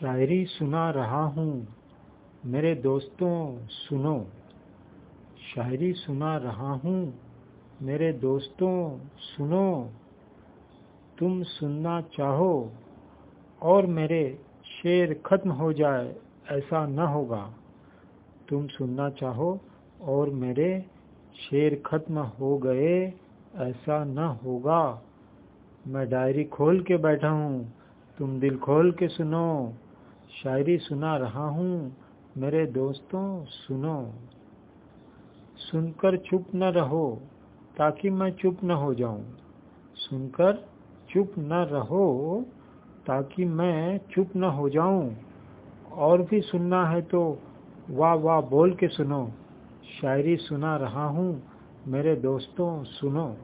शायरी सुना रहा हूँ। मेरे दोस्तों, सुनो। शायरी सुना रहा हूँ। मेरे दोस्तों, सुनो। तुम सुनना चाहो और मेरे शेर खत्म हो जाए, ऐसा न होगा। तुम सुनना चाहो और मेरे शेर खत्म हो गए, ऐसा न होगा। मैं डायरी खोल के बैठा हूँ। तुम दिल खोल के सुनो। शायरी सुना रहा हूँ, मेरे दोस्तों, सुनो। सुनकर चुप न रहो, ताकि मैं चुप न हो जाऊँ। सुनकर चुप न रहो, ताकि मैं चुप न हो जाऊँ। और भी सुनना है तो वाह वाह बोल के सुनो। शायरी सुना रहा हूँ, मेरे दोस्तों, सुनो।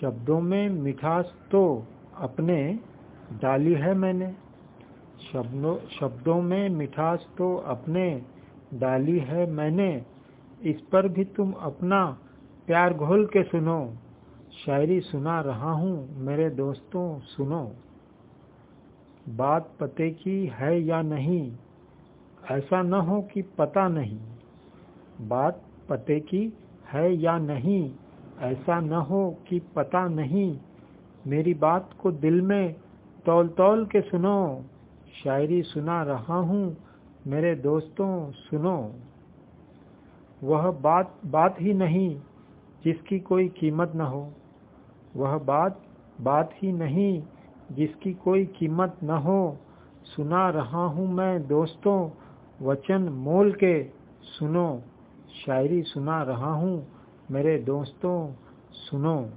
शब्दों में मिठास तो अपने डाली है मैंने। शब्दों शब्दों में मिठास तो अपने डाली है मैंने, इस पर भी तुम अपना प्यार घोल के सुनो। शायरी सुना रहा हूँ, मेरे दोस्तों, सुनो। बात पते की है या नहीं, ऐसा न हो कि पता नहीं। बात पते की है या नहीं, ऐसा न हो कि पता नहीं। मेरी बात को दिल में तौल तौल के सुनो। शायरी सुना रहा हूँ, मेरे दोस्तों सुनो। वह बात बात ही नहीं जिसकी कोई कीमत न हो। वह बात बात ही नहीं जिसकी कोई कीमत न हो। सुना रहा हूँ मैं दोस्तों, वचन मोल के सुनो। शायरी सुना रहा हूँ, मेरे दोस्तों सुनो।